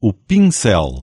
o pincel.